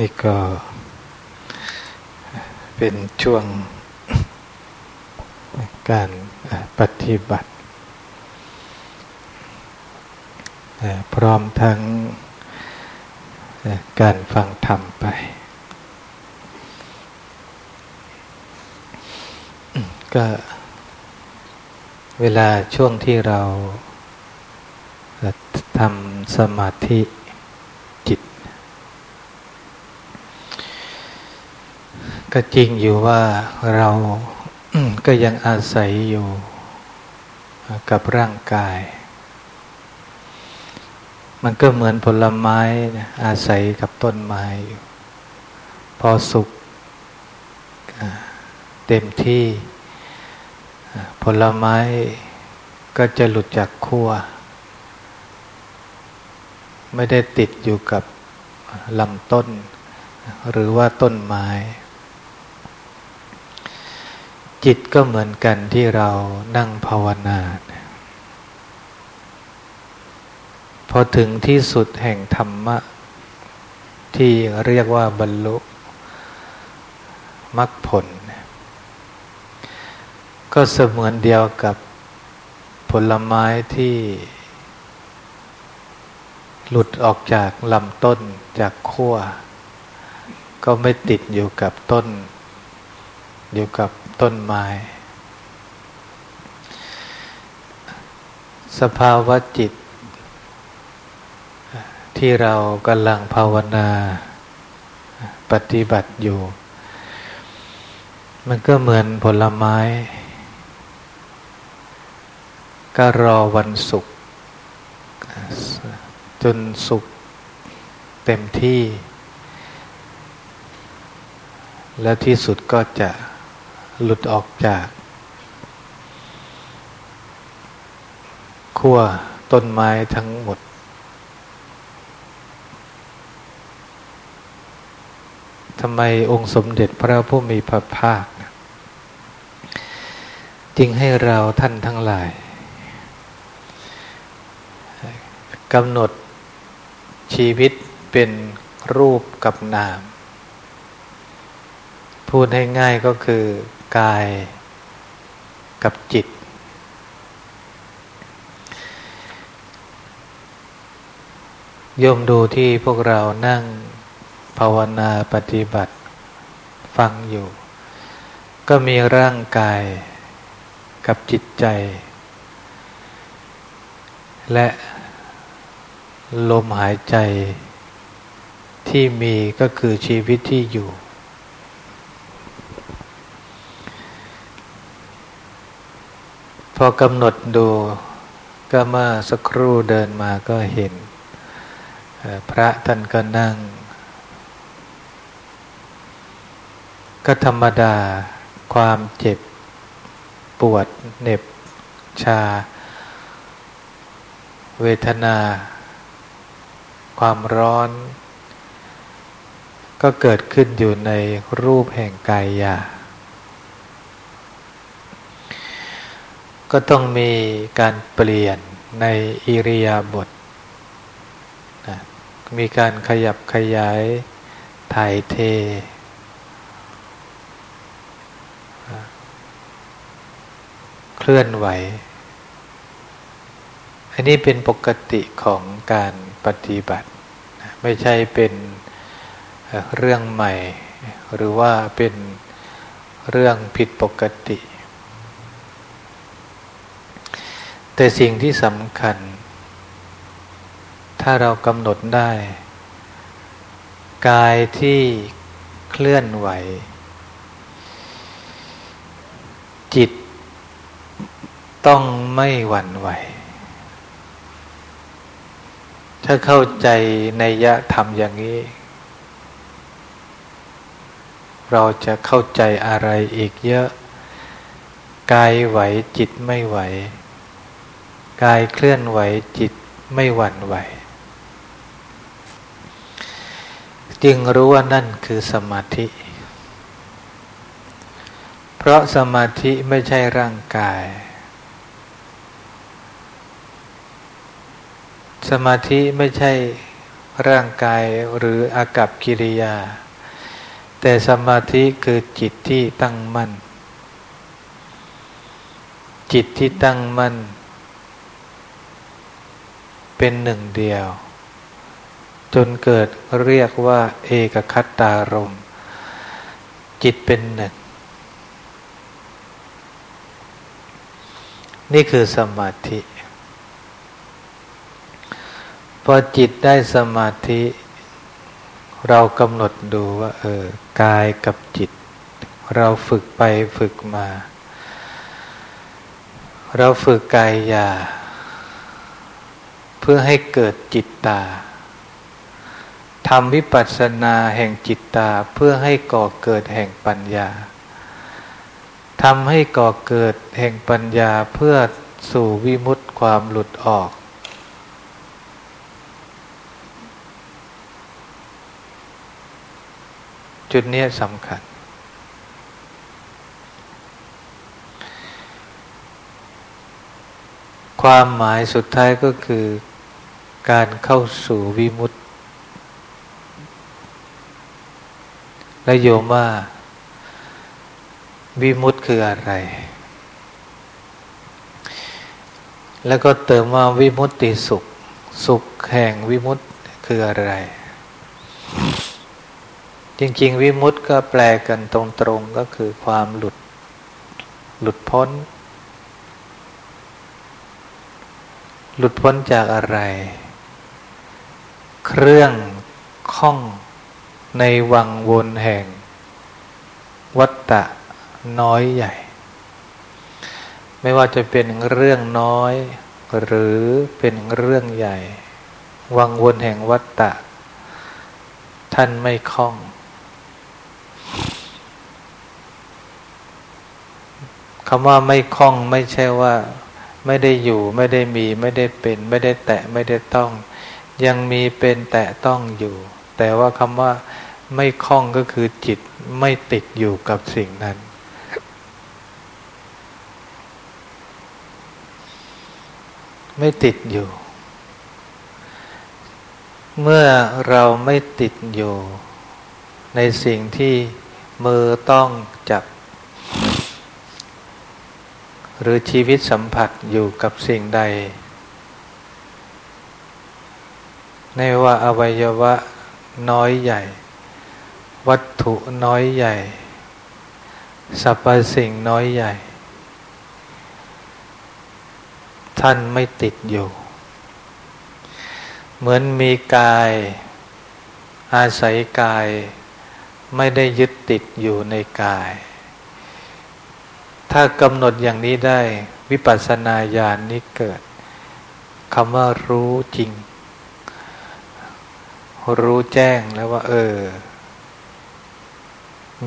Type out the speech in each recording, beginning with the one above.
นี่ก็เป็นช่วงการปฏิบัติ พร้อมทั้งการฟังธรรมไป ก็เวลาช่วงที่เราทำสมาธิจิต ก็จริงอยู่ว่าเราก็ยังอาศัยอยู่กับร่างกาย มันก็เหมือนผลไม้อาศัยกับต้นไม้อยู่ พอสุกเต็มที่ ผลไม้ก็จะหลุดจากขั้ว ไม่ได้ติดอยู่กับลำต้น หรือว่าต้นไม้ จิตก็เหมือนกันที่เรานั่งภาวนาพอถึงที่สุดแห่งธรรมะ ที่เรียกว่าบรรลุมรรคผล ก็เสมือนเดียวกับผลไม้ที่ หลุดออกจากลำต้นจากขั้วก็ไม่ติดอยู่กับต้น อยู่กับ ต้นไม้ สภาวะจิต ที่เรากำลังภาวนา ปฏิบัติอยู่ มันก็เหมือนผลไม้ ก็รอวันศุกจนสุขเต็มที่ แล้วที่สุดก็จะ หลุดออกจากขั้วต้นไม้ทั้งหมด ทำไมองค์สมเด็จพระผู้มีพระภาคจึงให้เราท่านทั้งหลายกำหนดชีวิตเป็นรูปกับนาม พูดให้ง่ายก็คือ กายกับจิต โยมดูที่พวกเรานั่งภาวนาปฏิบัติฟังอยู่ ก็มีร่างกายกับจิตใจ และลมหายใจที่มีก็คือชีวิตที่อยู่ พอกำหนดดูก็เมื่อสักครู่เดินมาก็เห็น พระท่านก็นั่ง ก็ธรรมดาความเจ็บปวดเหน็บชา เวทนา ความร้อน ก็เกิดขึ้นอยู่ในรูปแห่งกายยา ก็ต้องมีการเปลี่ยนในอิริยาบถนะมีการขยับขยายถ่ายเท เคลื่อนไหว อันนี้เป็นปกติของการปฏิบัติ ไม่ใช่เป็นเรื่องใหม่ หรือว่าเป็นเรื่องผิดปกติ แต่สิ่งที่สำคัญ ถ้าเรากำหนดได้ กายที่เคลื่อนไหว จิตต้องไม่หวั่นไหว ถ้าเข้าใจในยะธรรมอย่างนี้ เราจะเข้าใจอะไรอีกเยอะ กายไหวจิตไม่ไหว กายเคลื่อนไหวจิตไม่หวั่นไหว จึงรู้ว่านั่นคือสมาธิ เพราะสมาธิไม่ใช่ร่างกาย สมาธิไม่ใช่ร่างกายหรืออากับกิริยา แต่สมาธิคือจิตที่ตั้งมั่น จิตที่ตั้งมั่น เป็นหนึ่งเดียว จนเกิดเรียกว่า เอกคัตตารม จิตเป็นหนึ่ง นี่คือสมาธิ พอจิตได้สมาธิ เรากำหนดดูว่า เออ กายกับจิต เราฝึกไปฝึกมา เราฝึกกายยา พื่อให้เกิดจิตตาทำวิปัสสนาแห่งจิตตาเพื่อให้ก่อเกิดแห่งปัญญาทำให้ก่อเกิดแห่งปัญญาเพื่อสู่วิมุตติความหลุดออก จุดนี้สำคัญ ความหมายสุดท้ายก็คือ การเข้าสู่วิมุตติและโยมว่า วิมุตติคืออะไร แล้วก็เติมว่าวิมุตติสุข สุขแห่งวิมุตติคืออะไร จริง ๆ วิมุตต์ก็แปลกันตรงๆก็คือความหลุด หลุดพ้นหลุดพ้นจากอะไร เครื่องข้องในวังวนแห่ง วัตตะน้อยใหญ่ ไม่ว่าจะเป็นเรื่องน้อย หรือเป็นเรื่องใหญ่ วังวนแห่งวัตตะ ท่านไม่คล้อง คำว่าไม่คล้องไม่ใช่ว่า ไม่ได้อยู่ไม่ได้มีไม่ได้เป็น ไม่ได้แตะไม่ได้ต้อง ยังมีเป็นแตะต้องอยู่ แต่ว่าคำว่าไม่คล้องก็คือจิตไม่ติดอยู่กับสิ่งนั้น ไม่ติดอยู่ เมื่อเราไม่ติดอยู่ ในสิ่งที่มือต้องจับ หรือชีวิตสัมผัสอยู่กับสิ่งใด ในว่าอวัยวะน้อยใหญ่ วัตถุน้อยใหญ่สรรพสิ่งน้อยใหญ่ ท่านไม่ติดอยู่ เหมือนมีกาย อาศัยกาย ไม่ได้ยึดติดอยู่ในกาย ถ้ากำหนดอย่างนี้ได้ วิปัสสนาญาณนี้เกิดคำว่ารู้จริง รู้แจ้งแล้วว่า เออ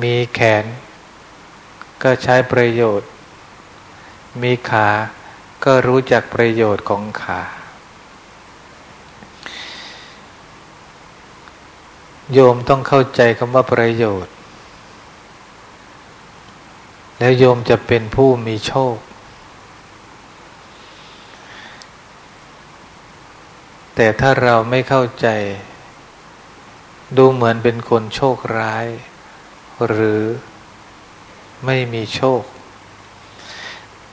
มีแขน ก็ใช้ประโยชน์ มีขา ก็รู้จักประโยชน์ของขา โยมต้องเข้าใจคำว่าประโยชน์ แล้วโยมจะเป็นผู้มีโชคแต่ถ้าเราไม่เข้าใจ ดูเหมือนเป็นคนโชคร้าย หรือไม่มีโชค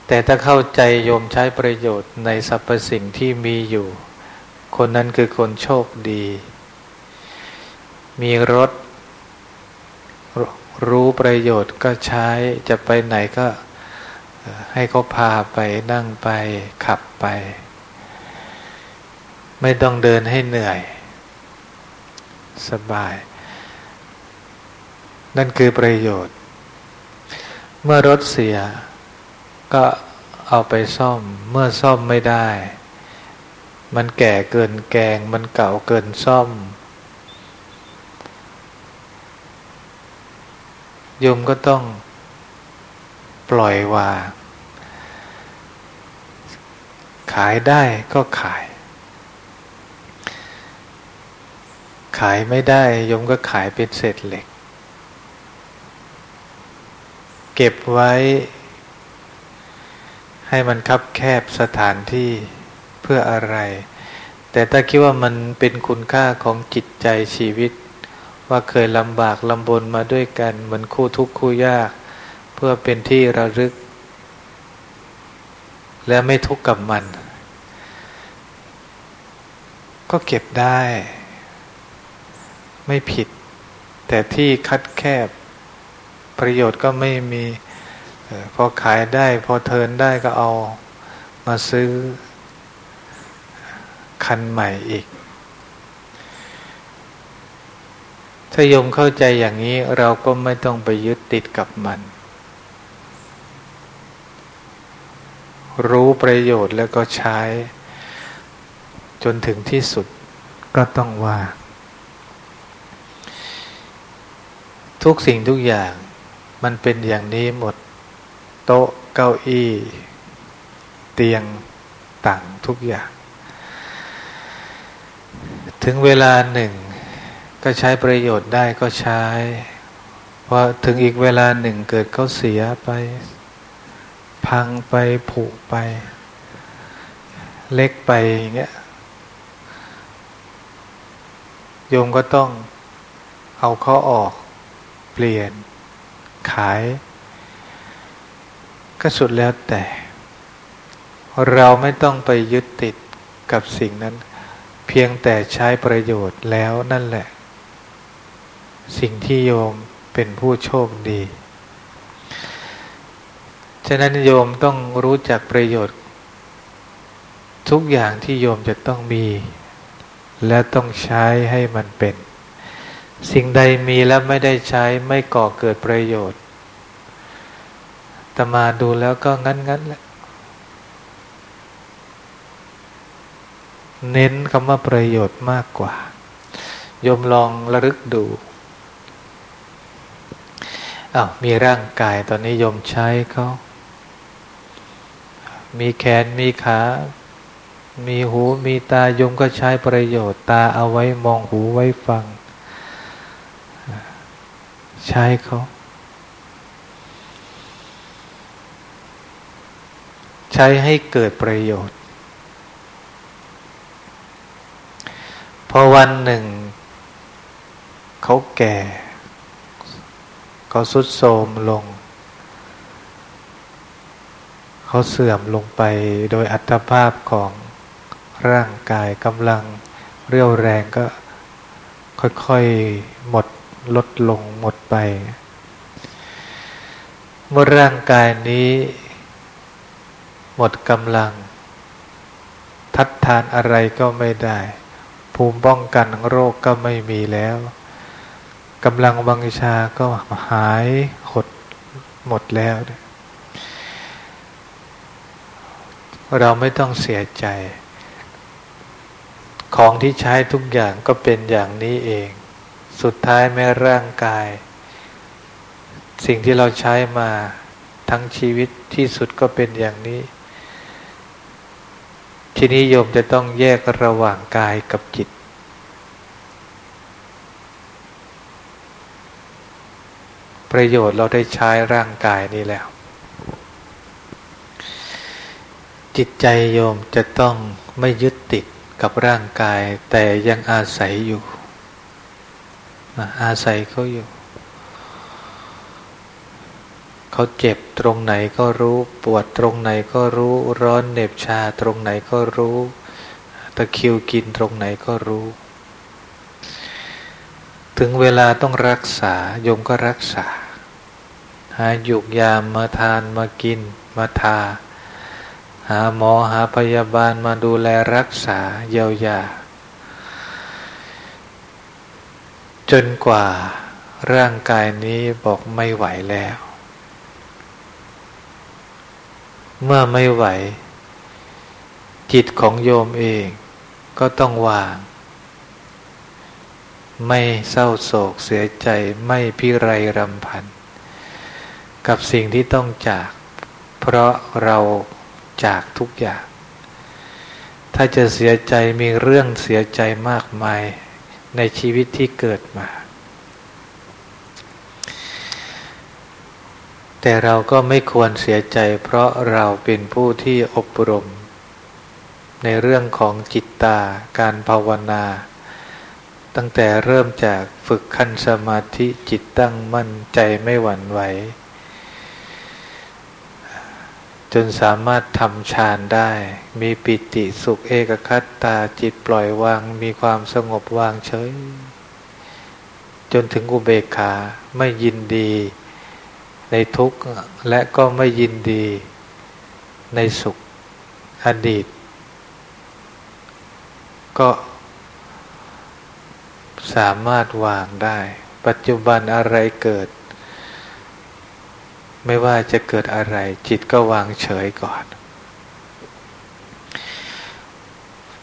แต่ถ้าเข้าใจโยมใช้ประโยชน์ในสรรพสิ่งที่มีอยู่ คนนั้นคือคนโชคดี มีรถ รู้ประโยชน์ก็ใช้จะไปไหนก็ให้เขาพาไปนั่งไปขับไป ไม่ต้องเดินให้เหนื่อย สบาย นั่นคือประโยชน์ เมื่อรถเสียก็เอาไปซ่อม เมื่อซ่อมไม่ได้ มันแก่เกินแกง มันเก่าเกินซ่อม โยมก็ต้องปล่อยวาง ขายได้ก็ขาย ขายไม่ได้โยมก็ขายเป็นเศษเหล็ก เก็บไว้ ให้มันคับแคบสถานที่เพื่ออะไรแต่แต่ถ้าคิดว่ามันเป็นคุณค่าของจิตใจชีวิต ว่าเคยลำบากลำบนมาด้วยกัน เหมือนคู่ทุกข์คู่ยาก เพื่อเป็นที่ระลึก และไม่ทุกข์กับมัน ก็เก็บได้ ไม่ผิด แต่ที่คัดแคบประโยชน์ก็ไม่มีพอขายได้ พอเทินได้ก็เอามาซื้อคันใหม่อีก ถ้ายมเข้าใจอย่างนี้เราก็ไม่ต้องไปยึดติดกับมัน รู้ประโยชน์แล้วก็ใช้ จนถึงที่สุดก็ต้องว่า ทุกสิ่งทุกอย่าง มันเป็นอย่างนี้หมด โต๊ะเก้าอี้ เตียงต่างทุกอย่าง ถึงเวลาหนึ่ง ก็ใช้ประโยชน์ได้ก็ใช้พอถึงอีกเวลาหนึ่งเกิดเขาเสียไป พังไปผุไป เล็กไปอย่างเงี้ยโยมก็ต้องเอาเขาออก เปลี่ยน ขาย ก็สุดแล้วแต่ เราไม่ต้องไปยึดติดกับสิ่งนั้น เพียงแต่ใช้ประโยชน์แล้วนั่นแหละ สิ่งที่โยมเป็นผู้โชคดี ฉะนั้นโยมต้องรู้จักประโยชน์ ทุกอย่างที่โยมจะต้องมี และต้องใช้ให้มันเป็น สิ่งใดมีแล้วไม่ได้ใช้ไม่ก่อเกิดประโยชน์แตมาดูแล้วก็งั้นๆแหละ เน้นคำว่าประโยชน์มากกว่า ยมลองระลึกดูอา้าวมีร่างกายตอนนี้ยมใช้เขา มีแขนมีขา มีหูมีตายมก็ใช้ประโยชน์ ตาเอาไว้มองหูไว้ฟัง ใช้เขา ใช้ให้เกิดประโยชน์ พอวันหนึ่ง เขาแก่ เขาสุดโทมลง เขาเสื่อมลงไปโดยอัตภาพของร่างกายกำลังเรี่ยวแรงก็ค่อยๆ หมดลดลงหมด ไป เมื่อร่างกายนี้ หมดกำลัง ทัดทานอะไรก็ไม่ได้ ภูมิป้องกันโรคก็ไม่มีแล้วกำลังบังชาก็หายหดหมดแล้ว เราไม่ต้องเสียใจ ของที่ใช้ทุกอย่างก็เป็นอย่างนี้เอง สุดท้ายแม้ร่างกาย สิ่งที่เราใช้มาทั้งชีวิตที่สุดก็เป็นอย่างนี้ ทีนี้โยมจะต้องแยกระหว่างกายกับจิต ประโยชน์เราได้ใช้ร่างกายนี้แล้ว จิตใจโยมจะต้องไม่ยึดติดกับร่างกายแต่ยังอาศัยอยู่ อาศัยเขาอยู่ เขาเจ็บตรงไหนก็รู้ ปวดตรงไหนก็รู้ ร้อนเหน็บชาตรงไหนก็รู้ ตะคิวกินตรงไหนก็รู้ ถึงเวลาต้องรักษาโยมก็รักษา หาหยุกยามมาทานมากินมาทา หาหมอหาพยาบาลมาดูแลรักษาเยียวยา จนกว่าร่างกายนี้บอกไม่ไหวแล้ว เมื่อไม่ไหว จิตของโยมเองก็ต้องวาง ไม่เศร้าโศกเสียใจไม่พิไรรำพัน กับสิ่งที่ต้องจาก เพราะเราจากทุกอย่าง ถ้าจะเสียใจมีเรื่องเสียใจมากมายในชีวิตที่เกิดมา แต่เราก็ไม่ควรเสียใจ เพราะเราเป็นผู้ที่อบรม ในเรื่องของจิตตาการภาวนา ตั้งแต่เริ่มจากฝึกขั้นสมาธิจิตตั้งมั่นใจไม่หวั่นไหว จนสามารถทำฌานได้ มีปิติสุขเอกคัตตาจิตปล่อยวาง มีความสงบวางเฉย จนถึงอุเบกขาไม่ยินดี ในทุกข์และก็ไม่ยินดีในสุขอดีต ก็สามารถวางได้ ปัจจุบันอะไรเกิด ไม่ว่าจะเกิดอะไร จิตก็วางเฉยก่อน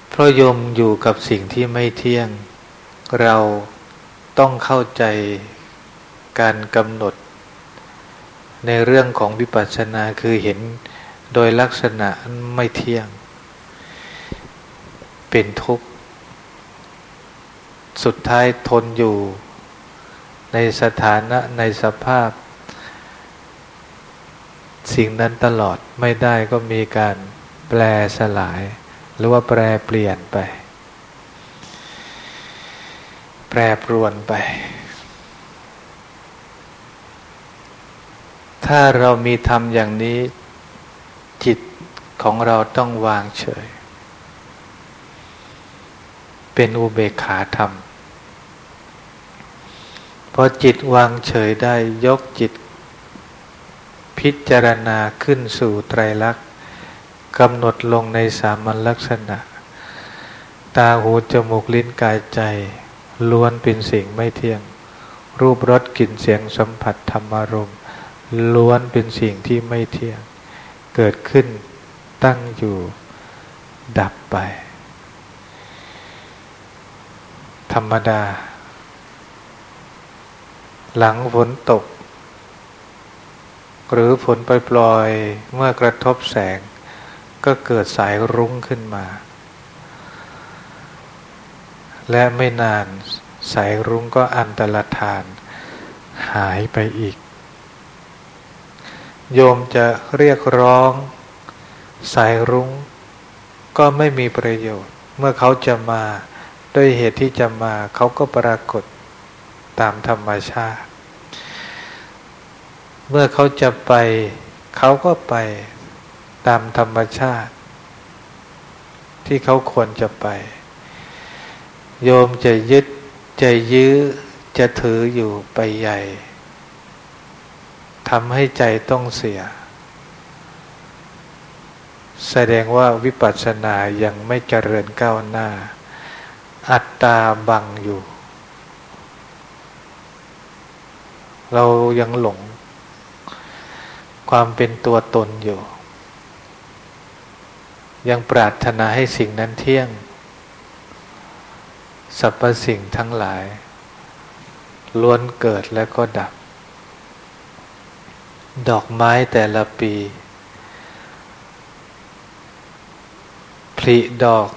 เพราะยมอยู่กับสิ่งที่ไม่เที่ยง เราต้องเข้าใจการกำหนด ในเรื่องของวิปัสสนาคือเห็นโดยลักษณะไม่เที่ยง เป็นทุกข์ สุดท้ายทนอยู่ในสถานะในสภาพ สิ่งนั้นตลอดไม่ได้ก็มีการแปลสลาย หรือว่าแปรเปลี่ยนไป แปรปรวนไป ถ้าเรามีทำอย่างนี้ จิตของเราต้องวางเฉย เป็นอุเบกขาธรรมพอจิตวางเฉยได้ยกจิต พิจารณาขึ้นสู่ไตรลักษณ์กำหนดลงในสามัญลักษณะ ตาหูจมูกลิ้นกายใจ ล้วนเป็นสิ่งไม่เที่ยง รูปรสกลิ่นเสียงสัมผัสธรรมารม ล้วนเป็นสิ่งที่ไม่เที่ยง เกิดขึ้นตั้งอยู่ดับไป ธรรมดา หลังฝนตก หรือฝนปล่อยเมื่อกระทบแสง ก็เกิดสายรุ้งขึ้นมา และไม่นานสายรุ้งก็อันตรธาน หายไปอีก โยมจะเรียกร้อง สายรุง้ง ก็ไม่มีประโยชน์ เมื่อเขาจะมาด้วยเหตุที่จะมาเขาก็ปรากฏตามธรรมชาติ เมื่อเขาจะไป เขาก็ไปตามธรรมชาติ ที่เขาควรจะไป โยมจะยึดจะยื้อจะถืออยู่ไปใหญ่ ทำให้ใจต้องเสีย แสดงว่าวิปัสสนายังไม่เจริญก้าวหน้า อัตตาบังอยู่ เรายังหลง ความเป็นตัวตนอยู่ ยังปรารถนาให้สิ่งนั้นเที่ยงสรรพสิ่งทั้งหลาย ล้วนเกิดและก็ดับ ดอกไม้แต่ละปีผลิดอก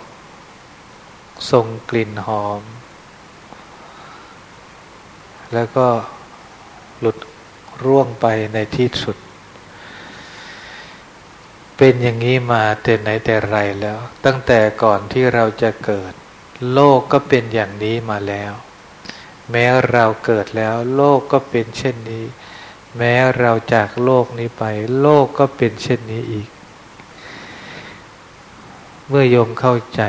ทรงกลิ่นหอม แล้วก็หลุดร่วงไปในที่สุด เป็นอย่างนี้มาแต่ไหนแต่ไรแล้ว ตั้งแต่ก่อนที่เราจะเกิด โลกก็เป็นอย่างนี้มาแล้ว แม้เราเกิดแล้ว โลกก็เป็นเช่นนี้ แม้เราจากโลกนี้ไป โลกก็เป็นเช่นนี้อีก เมื่อโยมเข้าใจ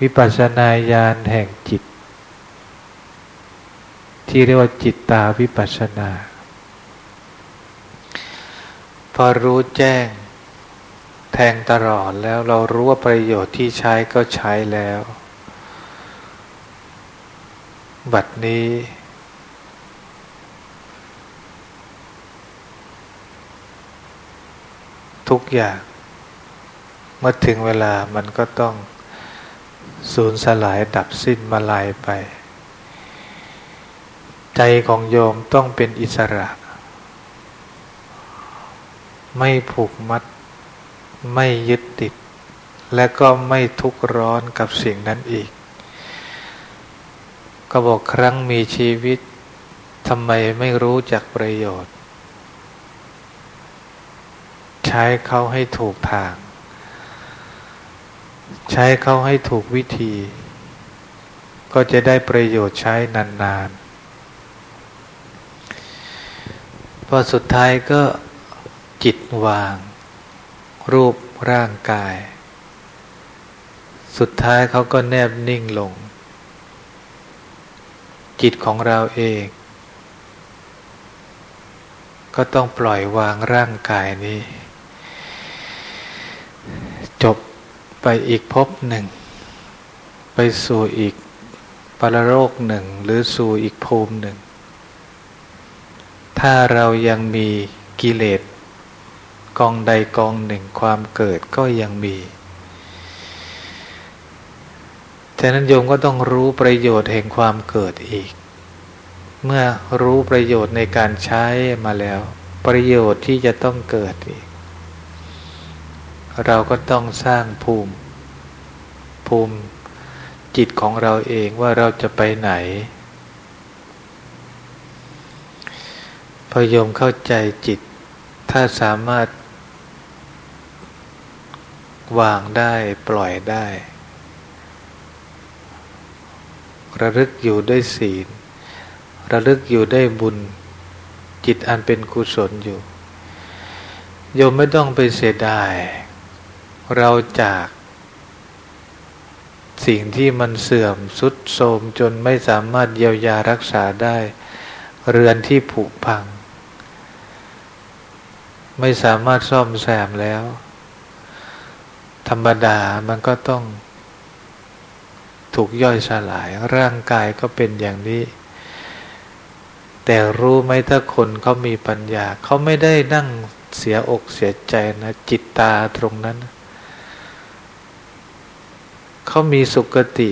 วิปัสสนาญาณแห่งจิต ที่เรียกว่าจิตตาวิปัสสนา พอรู้แจ้งแทงตลอดแล้วเรารู้ว่าประโยชน์ที่ใช้ก็ใช้แล้ว บัดนี้ ทุกอย่าง เมื่อถึงเวลามันก็ต้องสูญสลายดับสิ้นมาลายไป ใจของโยมต้องเป็นอิสระ ไม่ผูกมัด ไม่ยึดติด และก็ไม่ทุกข์ร้อนกับสิ่งนั้นอีก ก็บอกครั้งมีชีวิตทำไมไม่รู้จักประโยชน์ ใช้เขาให้ถูกทาง ใช้เขาให้ถูกวิธี ก็จะได้ประโยชน์ใช้นานๆ พอสุดท้ายก็จิตวาง รูปร่างกาย สุดท้ายเขาก็แนบนิ่งลง จิตของเราเองก็ต้องปล่อยวางร่างกายนี้ จบ ไปอีกภพหนึ่ง ไปสู่อีกปรโลกหนึ่ง หรือสู่อีกภูมิหนึ่ง ถ้าเรายังมีกิเลสกองใดกองหนึ่งความเกิดก็ยังมี ฉะนั้นโยมก็ต้องรู้ประโยชน์แห่งความเกิดอีก เมื่อรู้ประโยชน์ในการใช้มาแล้ว ประโยชน์ที่จะต้องเกิดอีก เราก็ต้องสร้างภูมิ ภูมิจิตของเราเองว่าเราจะไปไหน พยมเข้าใจจิต ถ้าสามารถ วางได้ปล่อยได้ ระลึกอยู่ได้ศีล ระลึกอยู่ได้บุญ จิตอันเป็นกุศลอยู่โยมไม่ต้องไปเสียดาย เราจากสิ่งที่มันเสื่อมสุดโทรมจนไม่สามารถเยียวยารักษาได้ เรือนที่ผุพัง ไม่สามารถซ่อมแซมแล้ว ธรรมดามันก็ต้องถูกย่อยสลายร่างกายก็เป็นอย่างนี้ แต่รู้ไหมถ้าคนเขามีปัญญา เขาไม่ได้นั่งเสียอกเสียใจนะ จิตตาตรงนั้น เขามีสุกติ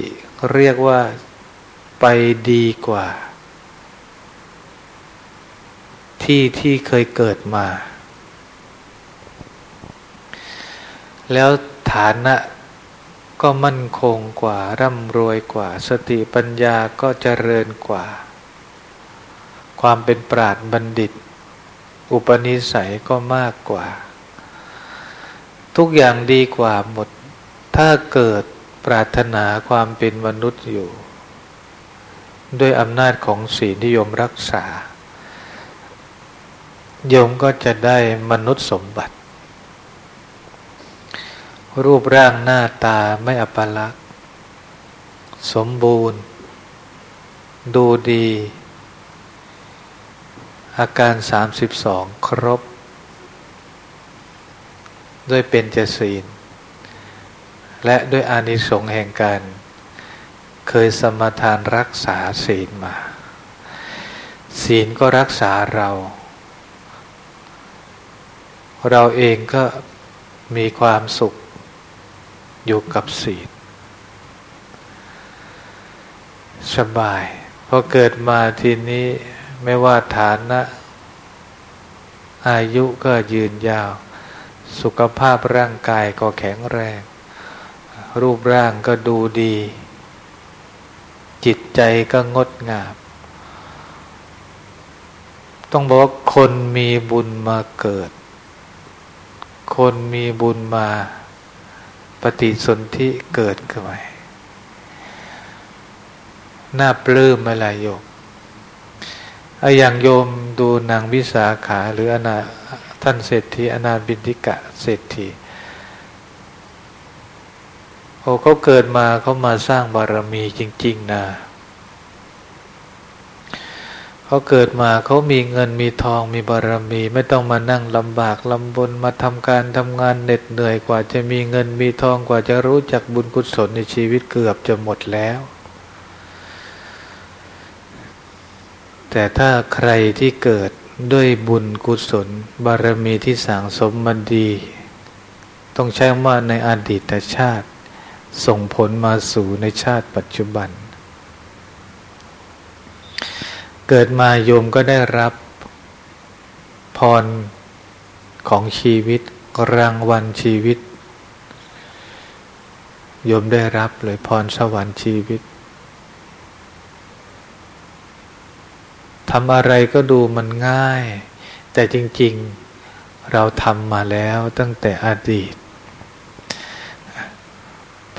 เรียกว่าไปดีกว่า ที่ที่เคยเกิดมา แล้วฐานะก็มั่นคงกว่า ร่ำรวยกว่า สติปัญญาก็เจริญกว่า ความเป็นปราดบัณฑิต อุปนิสัยก็มากกว่า ทุกอย่างดีกว่าหมด ถ้าเกิด ปรารถนาความเป็นมนุษย์อยู่ ด้วยอำนาจของศีลที่โยมรักษา โยมก็จะได้มนุษย์สมบัติ รูปร่างหน้าตาไม่อัปลักษณ์สมบูรณ์ ดูดี อาการสามสิบสองครบ ด้วยเป็นเจศีล และด้วยอานิสงส์แห่งการ เคยสมทานรักษาศีลมา ศีลก็รักษาเรา เราเองก็มีความสุขอยู่กับศีลสบายพอเกิดมาทีนี้ไม่ว่าฐานะ อายุก็ยืนยาว สุขภาพร่างกายก็แข็งแรง รูปร่างก็ดูดี จิตใจก็งดงาม ต้องบอกว่าคนมีบุญมาเกิด คนมีบุญมาปฏิสนธิเกิดขึ้นมาน่าปลื้มอะไรโยมไอ้อย่างโยมดูนางวิสาขาหรืออนาท่านเศรษฐีอนาบินทิกะเศรษฐี โอ้เขาเกิดมาเขามาสร้างบารมีจริง ๆนะเขาเกิดมาเขามีเงินมีทองมีบารมี ไม่ต้องมานั่งลำบากลำบนมาทำการทำงานเหน็ดเหนื่อยกว่าจะมีเงินมีทองกว่าจะรู้จักบุญกุศลในชีวิตเกือบจะหมดแล้ว แต่ถ้าใครที่เกิดด้วยบุญกุศล บารมีที่สั่งสมมาดี ต้องใช้ว่าในอดีตชาติ ส่งผลมาสู่ในชาติปัจจุบัน เกิดมาโยมก็ได้รับพรของชีวิตรางวัลชีวิต โยมได้รับเลยพรสวรรค์ชีวิตทำอะไรก็ดูมันง่าย แต่จริงๆเราทำมาแล้วตั้งแต่อดีต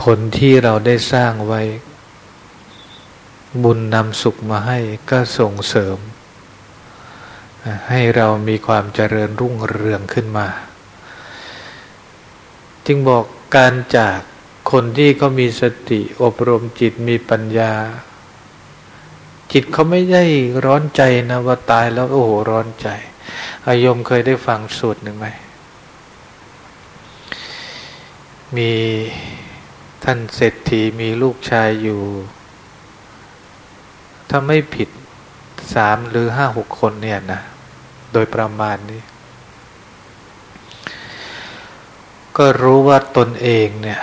ผลที่เราได้สร้างไว้ บุญนำสุขมาให้ก็ส่งเสริม ให้เรามีความเจริญรุ่งเรืองขึ้นมา จึงบอกการจากคนที่เขามีสติอบรมจิตมีปัญญา จิตเขาไม่ได้ร้อนใจนะว่าตายแล้วโอ้โหร้อนใจอายมเคยได้ฟังสูตรหนึ่งไหมมี ท่านเศรษฐีมีลูกชายอยู่ ถ้าไม่ผิดสามหรือห้าหกคนเนี่ยนะ โดยประมาณนี้ ก็รู้ว่าตนเองเนี่ย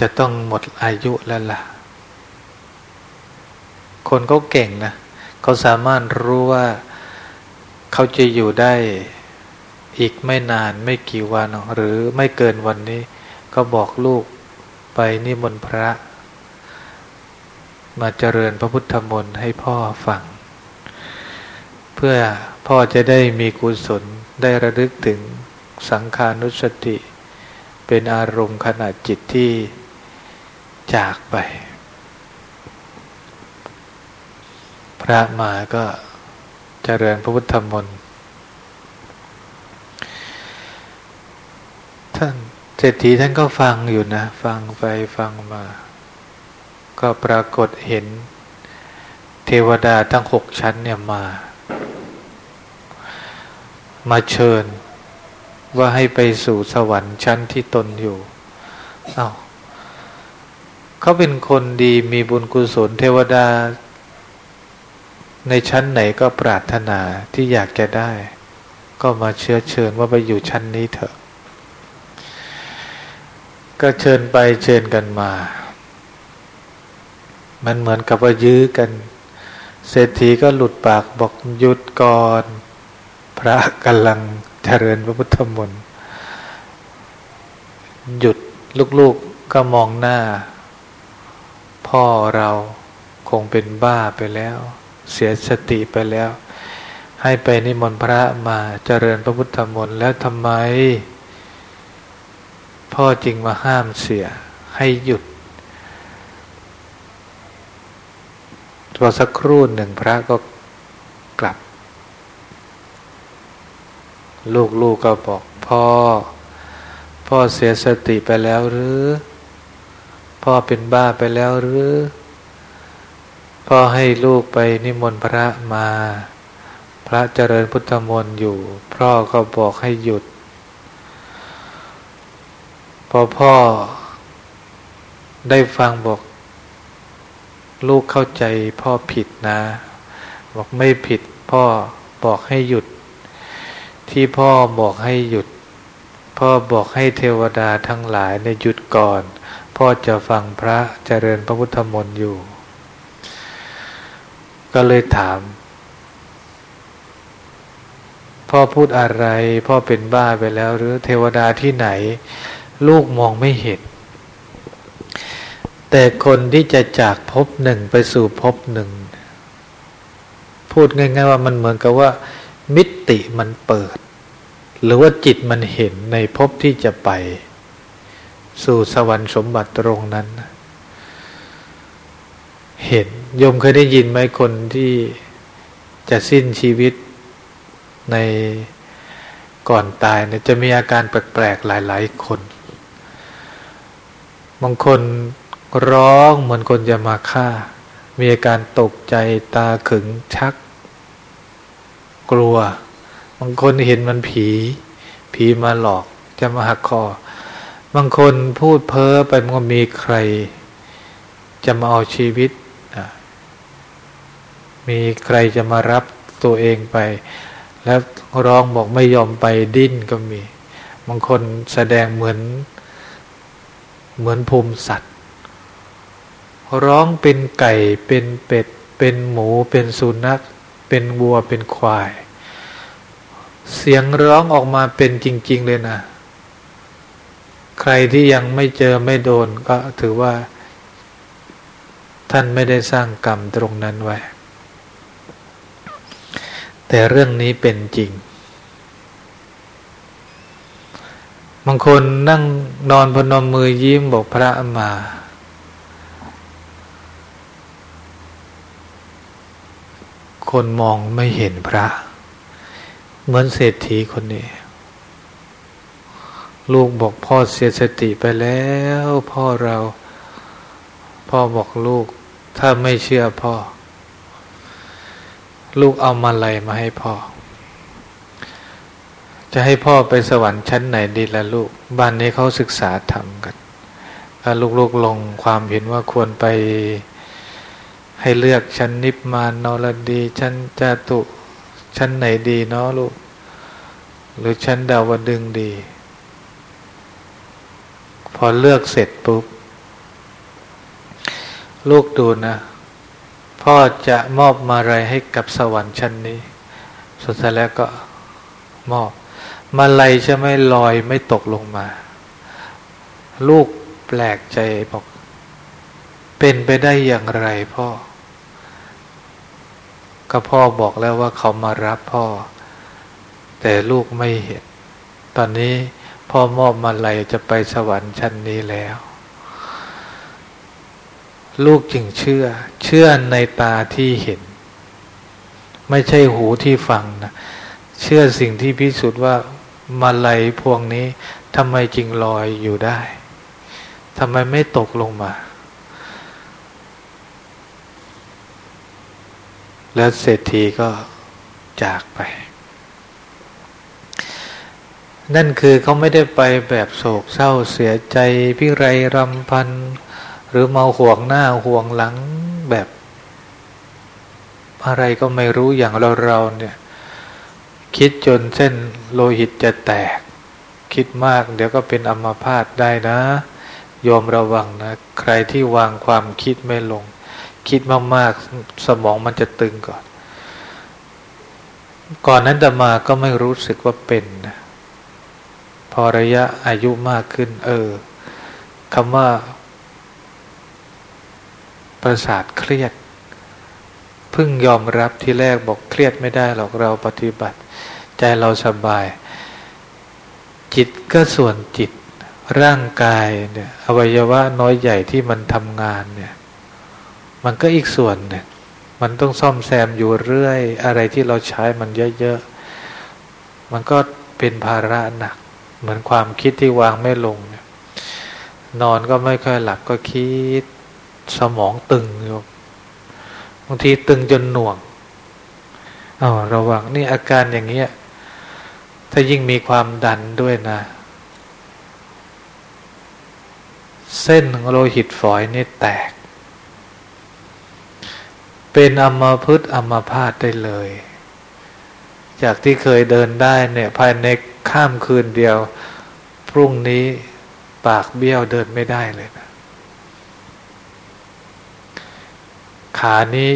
จะต้องหมดอายุแล้วล่ะ คนเขาเก่งนะ เขาสามารถรู้ว่าเขาจะอยู่ได้อีกไม่นานไม่กี่วันหรือไม่เกินวันนี้ ก็บอกลูกไปนิมนต์พระ มาเจริญพระพุทธมนต์ให้พ่อฟัง เพื่อพ่อจะได้มีกุศลได้ระลึกถึงสังขานุสติ เป็นอารมณ์ขณะจิตที่จากไป พระมาก็เจริญพระพุทธมนต์ท่าน เศรษฐีท่านก็ฟังอยู่นะ ฟังไปฟังมา ก็ปรากฏเห็น เทวดาทั้งหกชั้นเนี่ยมา มาเชิญ ว่าให้ไปสู่สวรรค์ชั้นที่ตนอยู่ เอา้าเขาเป็นคนดีมีบุญกุศลเทวดา ในชั้นไหนก็ปรารถนาที่อยากจะได้ ก็มาเชื้อเชิญว่าไปอยู่ชั้นนี้เถอะ ก็เชิญไปเชิญกันมา มันเหมือนกับว่ายื้อกัน เศรษฐีก็หลุดปากบอกหยุดก่อน พระกำลังเจริญพระพุทธมนต์หยุดลูกๆก็มองหน้า พ่อเราคงเป็นบ้าไปแล้ว เสียสติไปแล้ว ให้ไปนิมนต์พระมาเจริญพระพุทธมนต์แล้วทำไม พ่อจริงมาห้ามเสียให้หยุดพอสักครู่หนึ่งพระก็กลับ ลูกๆกก็บอกพ่อ พ่อเสียสติไปแล้วหรือ พ่อเป็นบ้าไปแล้วหรือ พ่อให้ลูกไปนิมนต์พระมา พระเจริญพุทธมนต์อยู่ พ่อก็บอกให้หยุด พอพ่อได้ฟังบอก ลูกเข้าใจพ่อผิดนะ บอกไม่ผิดพ่อบอกให้หยุด ที่พ่อบอกให้หยุด พ่อบอกให้เทวดาทั้งหลายในหยุดก่อน พ่อจะฟังพระเจริญพระพุทธมนต์อยู่ ก็เลยถาม พ่อพูดอะไร พ่อเป็นบ้าไปแล้วหรือเทวดาที่ไหน ลูกมองไม่เห็น แต่คนที่จะจากภพหนึ่งไปสู่ภพหนึ่ง พูดง่ายๆว่ามันเหมือนกับว่า มิติมันเปิด หรือว่าจิตมันเห็นในภพที่จะไป สู่สวรรค์สมบัติตรงนั้น เห็นโยมเคยได้ยินไหมคนที่จะสิ้นชีวิตในก่อนตายเนี่ยจะมีอาการแปลกๆหลาย ๆ คน บางคนร้องเหมือนคนจะมาฆ่า มีอาการตกใจตาขึงชัก กลัว บางคนเห็นมันผี ผีมาหลอกจะมาหักคอ บางคนพูดเพ้อไปมันก็มีใคร จะมาเอาชีวิต มีใครจะมารับตัวเองไป แล้วร้องบอกไม่ยอมไปดิ้นก็มี บางคนแสดงเหมือน เหมือนภูมิสัตว์ ร้องเป็นไก่เป็นเป็ด เป็นหมูเป็นสุนัข เป็นวัวเป็นควาย เสียงร้องออกมาเป็นจริง ๆ เลยนะ ใครที่ยังไม่เจอไม่โดนก็ถือว่า ท่านไม่ได้สร้างกรรมตรงนั้นไว้ แต่เรื่องนี้เป็นจริง บางคนนั่งนอนพนมมือยิ้มบอกพระมา คนมองไม่เห็นพระ เหมือนเศรษฐีคนนี้ ลูกบอกพ่อเสียสติไปแล้ว พ่อเรา พ่อบอกลูก ถ้าไม่เชื่อพ่อ ลูกเอามาลัยมาให้พ่อ จะให้พ่อไปสวรรค์ชั้นไหนดีละลูก บ้านนี้เขาศึกษาธรรมกันถ้าลูกๆลงความเห็นว่าควรไปให้เลือกชั้นนิพมานนรดีชั้นจตุชั้นไหนดีเนาะลูก หรือชั้นดาวดึงดี พอเลือกเสร็จปุ๊บ ลูกดูนะ พ่อจะมอบมาอะไรให้กับสวรรค์ชั้นนี้ สุดท้ายแล้วก็มอบ มาลัยจะไม่ลอยไม่ตกลงมา ลูกแปลกใจบอก เป็นไปได้อย่างไรพ่อ ก็พ่อบอกแล้วว่าเขามารับพ่อ แต่ลูกไม่เห็น ตอนนี้พ่อมอบมาลัยจะไปสวรรค์ชั้นนี้แล้ว ลูกจึงเชื่อ เชื่อในตาที่เห็น ไม่ใช่หูที่ฟังนะเชื่อสิ่งที่พิสูจน์ว่า มาลัยพวงนี้ทำไมจริงลอยอยู่ได้ทำไมไม่ตกลงมา แล้วเศรษฐีก็จากไป นั่นคือเขาไม่ได้ไปแบบโศกเศร้าเสียใจ พิไรรำพัน หรือเมาห่วงหน้าห่วงหลังแบบ อะไรก็ไม่รู้อย่างเราเราเนี่ย คิดจนเส้นโลหิตจะแตก คิดมากเดี๋ยวก็เป็นอัมาพาตได้นะยอมระวังนะ ใครที่วางความคิดไม่ลง คิดมากๆสมองมันจะตึงก่อน ก่อนนั้นแต่มาก็ไม่รู้สึกว่าเป็นนะพอระยะอายุมากขึ้น เออคำว่า ประสาทเครียด เพิ่งยอมรับที่แรกบอกเครียดไม่ได้หรอกเราปฏิบัติ ใจเราสบาย จิตก็ส่วนจิตร่างกายเนี่ยอวัยวะน้อยใหญ่ที่มันทำงานเนี่ยมันก็อีกส่วนเนี่ยมันต้องซ่อมแซมอยู่เรื่อย อะไรที่เราใช้มันเยอะๆ มันก็เป็นภาระหนัก เหมือนความคิดที่วางไม่ลงเนี่ยนอนก็ไม่ค่อยหลับก็คิดสมองตึงอยู่บางทีตึงจนหน่วงอ๋อระวังนี่อาการอย่างเงี้ย ถ้ายิ่งมีความดันด้วยนะ เส้นโลหิตฝอยนี่แตก เป็นอมพึษอมพาตได้เลย จากที่เคยเดินได้เนี่ย ภายในข้ามคืนเดียว พรุ่งนี้ปากเบี้ยวเดินไม่ได้เลยนะ ขานี้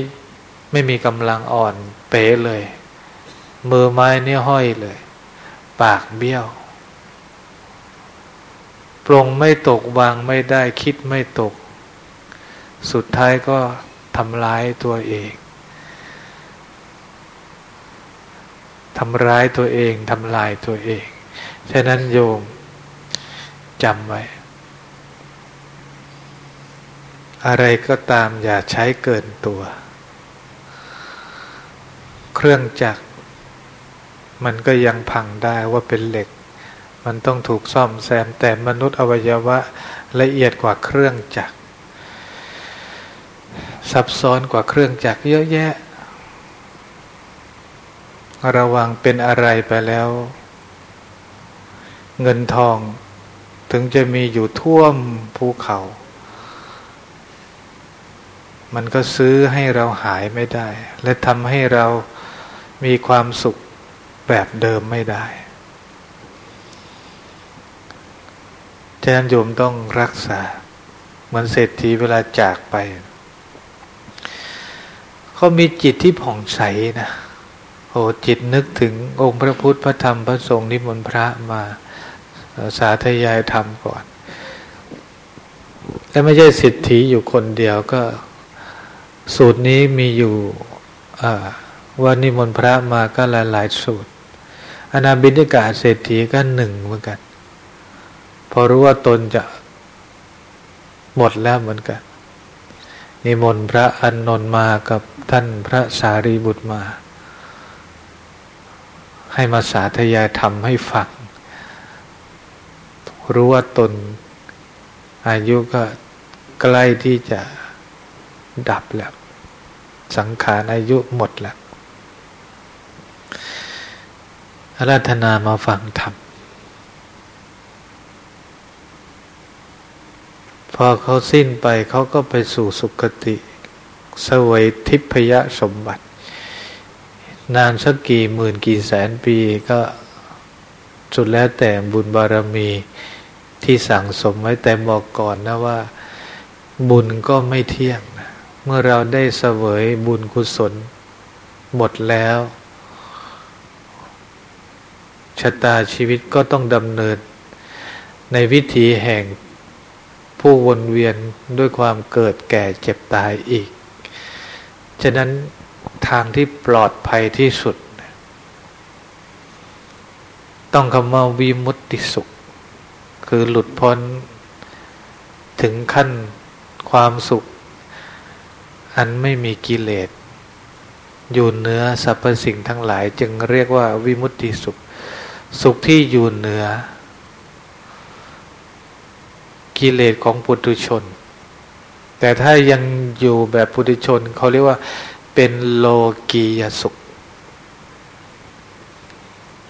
ไม่มีกำลังอ่อนเป๋เลย มือไม้นี่ห้อยเลย ปากเบี้ยวปรงไม่ตกวางไม่ได้คิดไม่ตก สุดท้ายก็ทำร้ายตัวเองทำร้ายตัวเองทำลายตัวเอง ฉะนั้นโยมจำไว้ อะไรก็ตามอย่าใช้เกินตัว เครื่องจักร มันก็ยังพังได้ว่าเป็นเหล็ก มันต้องถูกซ่อมแซมแต่มนุษย์อวัยวะละเอียดกว่าเครื่องจักร ซับซ้อนกว่าเครื่องจักรเยอะแยะ ระวังเป็นอะไรไปแล้ว เงินทองถึงจะมีอยู่ท่วมภูเขา มันก็ซื้อให้เราหายไม่ได้ และทำให้เรามีความสุข แบบเดิมไม่ได้ ฉะนั้นโยมต้องรักษา เหมือนเศรษฐีเวลาจากไป เขามีจิตที่ผ่องใสนะโอ้จิตนึกถึงองค์พระพุทธพระธรรมพระสงฆ์นิมนต์พระมาสาธยายธรรมก่อนและไม่ใช่สิทธิอยู่คนเดียวก็ สูตรนี้มีอยู่ว่านิมนต์พระมาก็หลายๆสูตร อนาบินิกาเศรษฐีก็หนึ่งเหมือนกัน พอรู้ว่าตนจะหมดแล้วเหมือนกัน นิมนต์พระอันนนมากับท่านพระสารีบุตรมา ให้มาสาธยายธรรมให้ฟัง รู้ว่าตนอายุก็ใกล้ที่จะดับแล้ว สังขารอายุหมดแล้วอา ราธนามาฟังธรรมพอเขาสิ้นไปเขาก็ไปสู่สุคติสวยทิพยสมบัติ นานสักกี่หมื่นกี่แสนปีก็สุดแล้วแต่บุญบารมีที่สั่งสมไว้แต่บอกก่อนนะว่า บุญก็ไม่เที่ยงนะเมื่อเราได้เสวยบุญกุศล หมดแล้ว ชะตาชีวิตก็ต้องดำเนิน ในวิถีแห่งผู้วนเวียนด้วยความเกิดแก่เจ็บตายอีก ฉะนั้นทางที่ปลอดภัยที่สุด ต้องคำว่าวิมุตติสุข คือหลุดพ้นถึงขั้นความสุข อันไม่มีกิเลส อยู่เนื้อสรรพสิ่งทั้งหลายจึงเรียกว่าวิมุตติสุข สุขที่อยู่เหนือ กิเลสของปุถุชน แต่ถ้ายังอยู่แบบปุถุชนเขาเรียกว่าเป็นโลกียสุข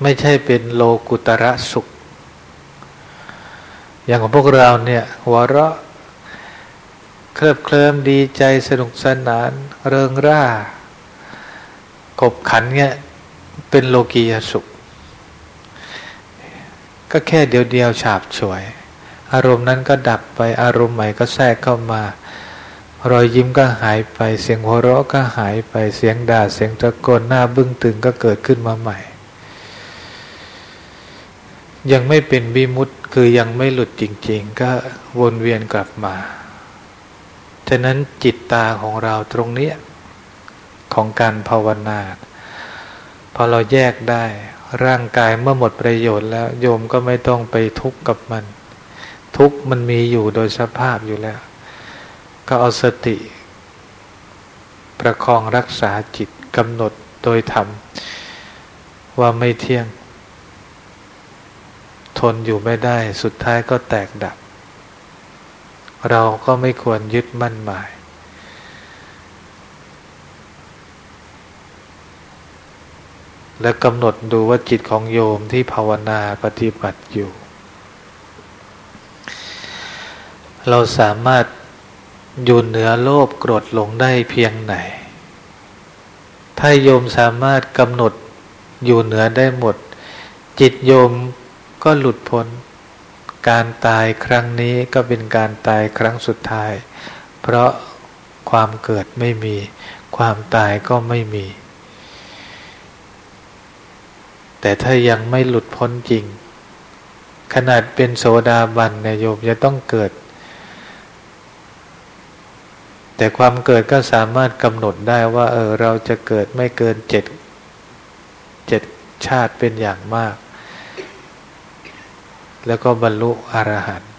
ไม่ใช่เป็นโลกุตระสุข อย่างของพวกเราเนี่ยหัวเราะเคลิบเคลิมดีใจสนุกสนาน เริงร่า ขบขันเนี่ยเป็นโลกียสุข ก็แค่เดียวเดียวฉาบฉวย อารมณ์นั้นก็ดับไปอารมณ์ใหม่ก็แทรกเข้ามารอยยิ้มก็หายไปเสียงหัวเราะก็หายไปเสียงด่าเสียงตะโกนหน้าบึ้งตึงก็เกิดขึ้นมาใหม่ ยังไม่เป็นวิมุตคือยังไม่หลุดจริง ๆ ก็วนเวียนกลับมาฉะนั้นจิตตาของเราตรงนี้ของการภาวนา พอเราแยกได้ ร่างกายเมื่อหมดประโยชน์แล้ว โยมก็ไม่ต้องไปทุกข์กับมัน ทุกข์มันมีอยู่โดยสภาพอยู่แล้ว ก็เอาสติ ประคองรักษาจิตกำหนดโดยธรรมว่าไม่เที่ยง ทนอยู่ไม่ได้สุดท้ายก็แตกดับ เราก็ไม่ควรยึดมั่นหมาย และกำหนดดูว่าจิตของโยมที่ภาวนาปฏิบัติอยู่ เราสามารถอยู่เหนือโลภโกรธหลงได้เพียงไหน ถ้าโยมสามารถกำหนดอยู่เหนือได้หมด จิตโยมก็หลุดพ้น การตายครั้งนี้ก็เป็นการตายครั้งสุดท้าย เพราะความเกิดไม่มี ความตายก็ไม่มี แต่ถ้ายังไม่หลุดพ้นจริง ขนาดเป็นโสดาบันเนี่ยโยมจะต้องเกิด แต่ความเกิดก็สามารถกำหนดได้ว่า เออเราจะเกิดไม่เกินเจ็ดเจ็ดชาติเป็นอย่างมาก แล้วก็บรรลุอรหันต์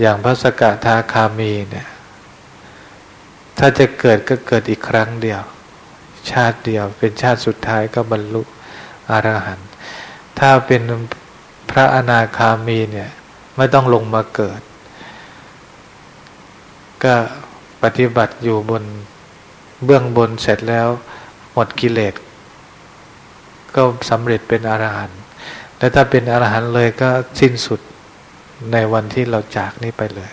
อย่างพระสกทาคามีเนี่ย ถ้าจะเกิดก็เกิดอีกครั้งเดียว ชาติเดียว เป็นชาติสุดท้ายก็บรรลุอรหันต์ถ้าเป็นพระอนาคามีเนี่ยไม่ต้องลงมาเกิด ก็ปฏิบัติอยู่บนเบื้องบนเสร็จแล้วหมดกิเลสก็สำเร็จเป็นอรหันต์และถ้าเป็นอรหันต์เลยก็สิ้นสุดในวันที่เราจากนี้ไปเลย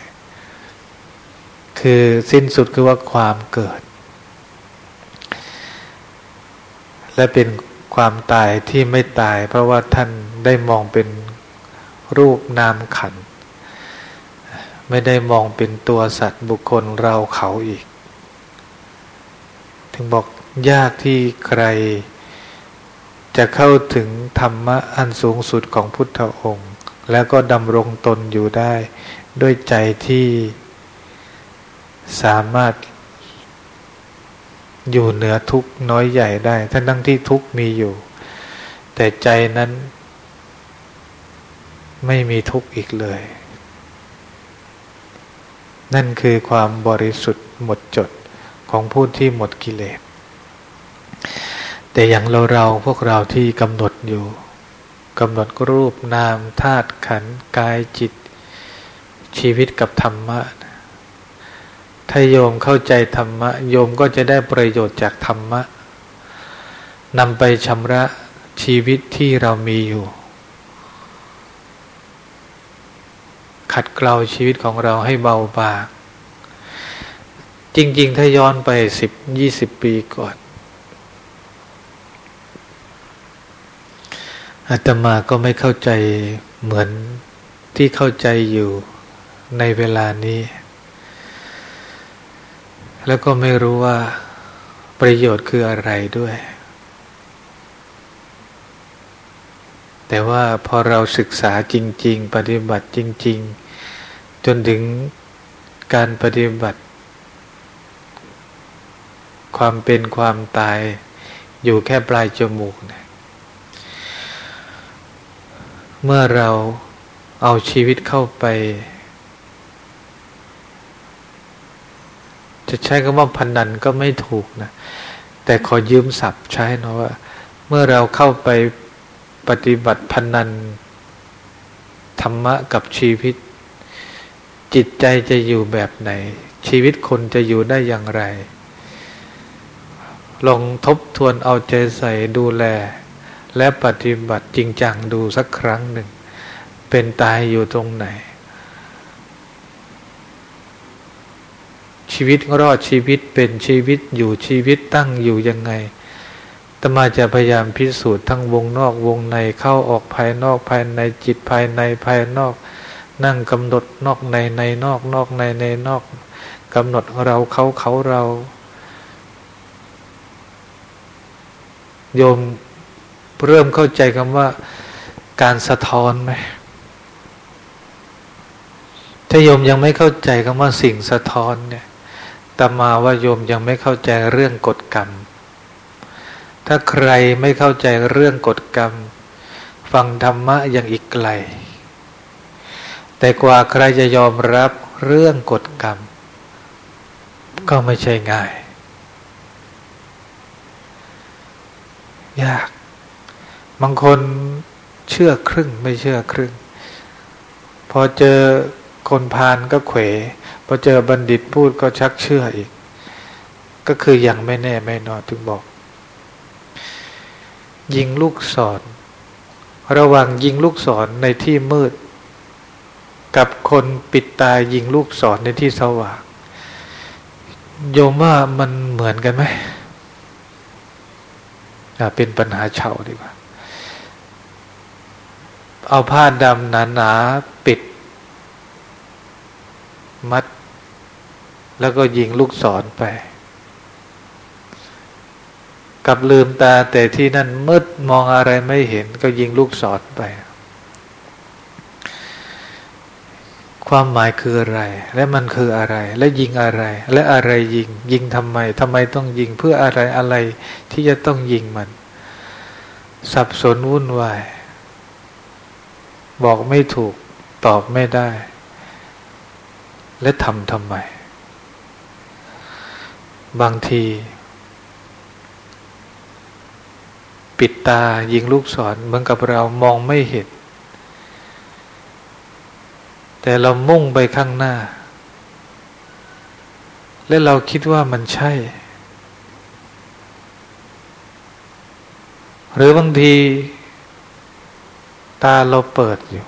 คือสิ้นสุดคือว่าความเกิด และเป็นความตายที่ไม่ตาย เพราะว่าท่านได้มองเป็นรูปนามขัน ไม่ได้มองเป็นตัวสัตว์บุคคลเราเขาอีก ถึงบอกยากที่ใคร จะเข้าถึงธรรมะอันสูงสุดของพุทธองค์ แล้วก็ดำรงตนอยู่ได้ ด้วยใจที่สามารถ อยู่เหนือทุกน้อยใหญ่ได้ท่านั้งที่ทุกมีอยู่ แต่ใจนั้นไม่มีทุกข์อีกเลย นั่นคือความบริสุทธิ์หมดจดของผู้ที่หมดกิเลส แต่อย่างเราเราพวกเราที่กำหนดอยู่กำหนดรูปนามธาตุขันธ์กายจิต ชีวิตกับธรรมะ ถ้าโยมเข้าใจธรรมะ โยมก็จะได้ประโยชน์จากธรรมะนำไปชำระชีวิตที่เรามีอยู่ ขัดเกลาชีวิตของเราให้เบาบางจริง ๆ ถ้าย้อนไปสิบยี่สิบปีก่อนอาตมาก็ไม่เข้าใจเหมือนที่เข้าใจอยู่ในเวลานี้ แล้วก็ไม่รู้ว่าประโยชน์คืออะไรด้วย แต่ว่าพอเราศึกษาจริง ๆ ปฏิบัติจริง ๆ จนถึงการปฏิบัติ ความเป็นความตายอยู่แค่ปลายจมูกเนี่ยเมื่อเราเอาชีวิตเข้าไป จะใช้คำว่าพันนันก็ไม่ถูกนะ แต่ขอยืมศัพท์ใช้นะว่า เมื่อเราเข้าไปปฏิบัติพันนันธรรมะกับชีวิต จิตใจจะอยู่แบบไหน ชีวิตคนจะอยู่ได้อย่างไร ลองทบทวนเอาใจใส่ดูแล และปฏิบัติจริงจังดูสักครั้งหนึ่ง เป็นตายอยู่ตรงไหน ชีวิตรอดชีวิตเป็นชีวิตอยู่ชีวิตตั้งอยู่ยังไงตมาจะพยายามพิสูจน์ทั้งวงนอกวงในเข้าออกภายนอกภายในจิตภายในภายนอก นั่งกำหนดนอกในในนอกนอกในในนอกกำหนดเราเขาเขาเรา โยมเริ่มเข้าใจคำว่า การสะท้อนไหมถ้าโยมยังไม่เข้าใจคำว่าสิ่งสะท้อนเนี่ย ตมาว่าโยมยังไม่เข้าใจเรื่องกฎกรรม ถ้าใครไม่เข้าใจเรื่องกฎกรรม ฟังธรรมะยังอีกไกล แต่กว่าใครจะยอมรับเรื่องกฎกรรม ก็ไม่ใช่ง่าย ยาก บางคนเชื่อครึ่งไม่เชื่อครึ่ง พอเจอคนพาลก็เขว อเจอบัณฑิตพูดก็ชักเชื่ออีก ก็คืออยังไม่แน่ไม่นอนถึงบอก ยิงลูกศร ระหว่างยิงลูกศรในที่มืด กับคนปิดตายิงลูกศรในที่สว่างโยมว่ามันเหมือนกันไหมเป็นปัญหาเฉาดีกว่า เอาผ้าดำหนาๆปิด มัด แล้วก็ยิงลูกศรไป กับลืมตาแต่ที่นั่นมืดมองอะไรไม่เห็น ก็ยิงลูกศรไป ความหมายคืออะไร และมันคืออะไร และยิงอะไร และอะไรยิง ยิงทำไมทำไมต้องยิงเพื่ออะไรอะไรที่จะต้องยิงมัน สับสนวุ่นวาย บอกไม่ถูกตอบไม่ได้ และทำทำไม บางที ปิดตายิงลูกศรเหมือนกับเรามองไม่เห็น แต่เรามุ่งไปข้างหน้า และเราคิดว่ามันใช่ หรือบางที ตาเราเปิดอยู่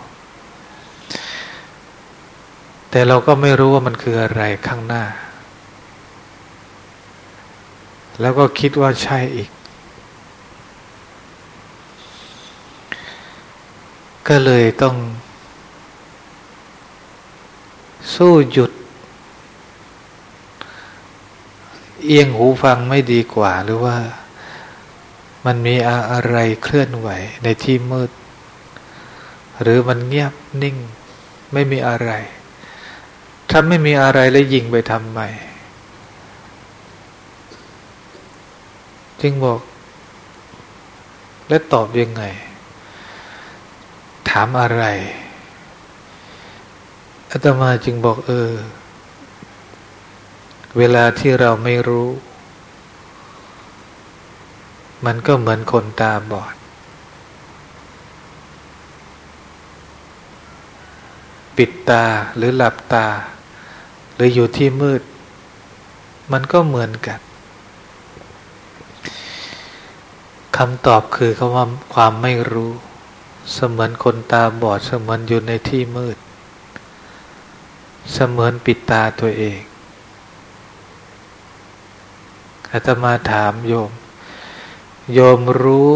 แต่เราก็ไม่รู้ว่ามันคืออะไรข้างหน้า แล้วก็คิดว่าใช่อีก ก็เลยต้อง สู้หยุด เอียงหูฟังไม่ดีกว่าหรือว่ามันมีอะไรเคลื่อนไหวในที่มืด หรือมันเงียบนิ่ง ไม่มีอะไร ถ้าไม่มีอะไรแล้วยิงไปทำไม จึงบอก และตอบยังไง ถามอะไรอาตมาจึงบอก เออ เวลาที่เราไม่รู้ มันก็เหมือนคนตาบอด ปิดตาหรือหลับตา หรืออยู่ที่มืด มันก็เหมือนกัน คำตอบคือคำว่าความไม่รู้ เสมือนคนตาบอดเสมือนอยู่ในที่มืด เสมือนปิดตาตัวเองอาตมาถามโยม โยมรู้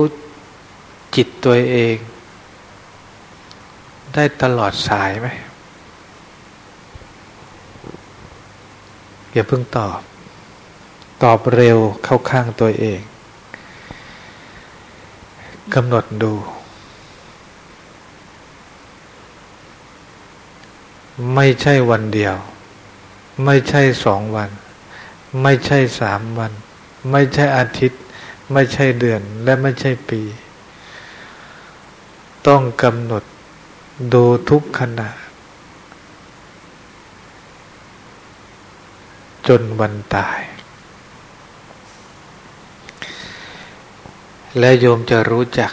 จิตตัวเอง ได้ตลอดสายไหมอย่าเพิ่งตอบ ตอบเร็วเข้าข้างตัวเอง กำหนดดู ไม่ใช่วันเดียว ไม่ใช่สองวัน ไม่ใช่สามวัน ไม่ใช่อาทิตย์ ไม่ใช่เดือนและไม่ใช่ปี ต้องกำหนดดูทุกขณะ จนวันตาย และโยมจะรู้จัก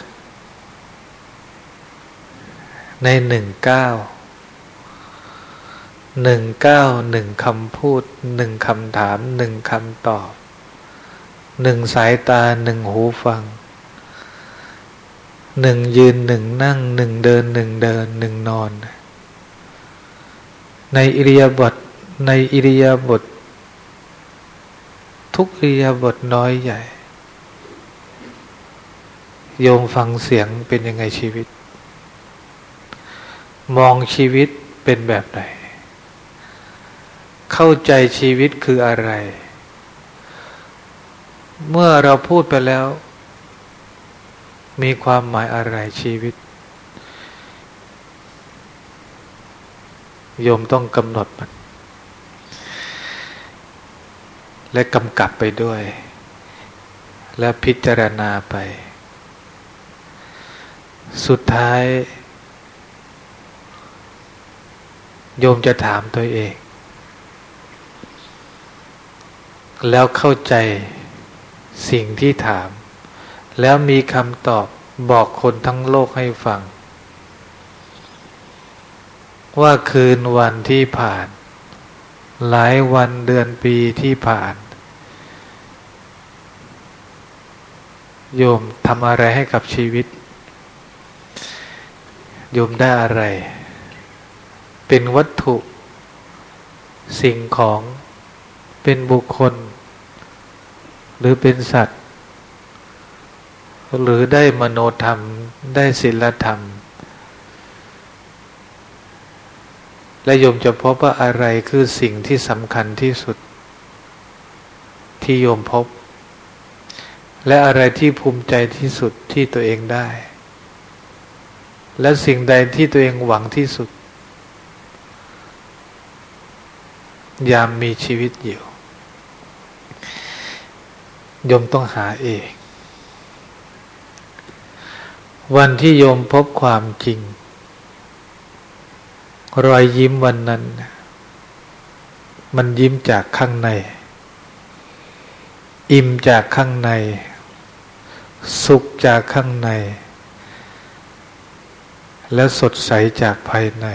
ในหนึ่งเก้าหนึ่งเก้าหนึ่งคำพูดหนึ่งคำถามหนึ่งคำตอบหนึ่งสายตาหนึ่งหูฟังหนึ่งยืนหนึ่งนั่งหนึ่งเดินหนึ่งเดินหนึ่งนอน ในอิริยาบถในอิริยาบถทุกอิริยาบถน้อยใหญ่ โยมฟังเสียงเป็นยังไงชีวิต มองชีวิตเป็นแบบไหน เข้าใจชีวิตคืออะไร เมื่อเราพูดไปแล้ว มีความหมายอะไรชีวิต โยมต้องกำหนดมัน และกำกับไปด้วย และพิจารณาไป สุดท้าย โยมจะถามตัวเอง แล้วเข้าใจสิ่งที่ถาม แล้วมีคำตอบบอกคนทั้งโลกให้ฟัง ว่าคืนวันที่ผ่าน หลายวันเดือนปีที่ผ่าน โยมทำอะไรให้กับชีวิต โยมได้อะไร เป็นวัตถุ สิ่งของเป็นบุคคล หรือเป็นสัตว์ หรือได้มโนธรรม ได้ศีลธรรม และโยมจะพบว่าอะไรคือสิ่งที่สำคัญที่สุด ที่โยมพบ และอะไรที่ภูมิใจที่สุดที่ตัวเองได้ และสิ่งใดที่ตัวเองหวังที่สุด ยามมีชีวิตอยู่โยมต้องหาเอง วันที่โยมพบความจริง รอยยิ้มวันนั้น มันยิ้มจากข้างใน อิ่มจากข้างใน สุขจากข้างใน และสดใสจากภายใน